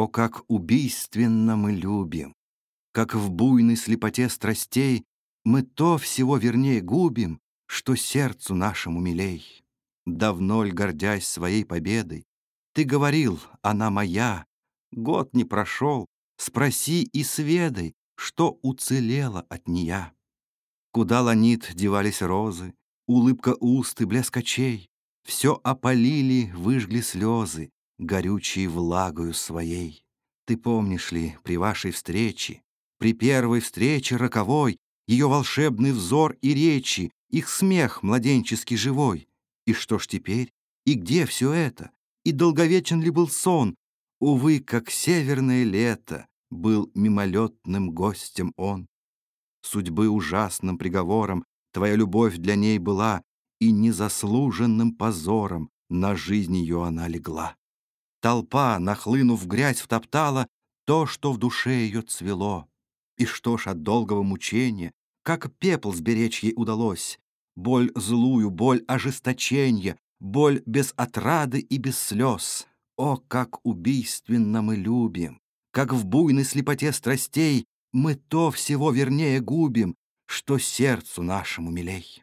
О, как убийственно мы любим! Как в буйной слепоте страстей Мы то всего вернее губим, Что сердцу нашему милей. Давно ль, гордясь своей победой, Ты говорил, она моя, Год не прошел, спроси и сведай, Что уцелело от нея. Куда ланит девались розы, Улыбка уст и блеск очей, Все опалили, выжгли слезы, Горючей влагою своей. Ты помнишь ли, при вашей встрече, При первой встрече роковой, Ее волшебный взор и речи, Их смех младенческий живой? И что ж теперь? И где все это? И долговечен ли был сон? Увы, как северное лето, Был мимолетным гостем он. Судьбы ужасным приговором Твоя любовь для ней была, И незаслуженным позором На жизнь ее она легла. Толпа, нахлынув грязь, втоптала То, что в душе ее цвело. И что ж от долгого мучения, Как пепл сберечь ей удалось, Боль злую, боль ожесточения, Боль без отрады и без слез. О, как убийственно мы любим! Как в буйной слепоте страстей Мы то всего вернее губим, Что сердцу нашему милей.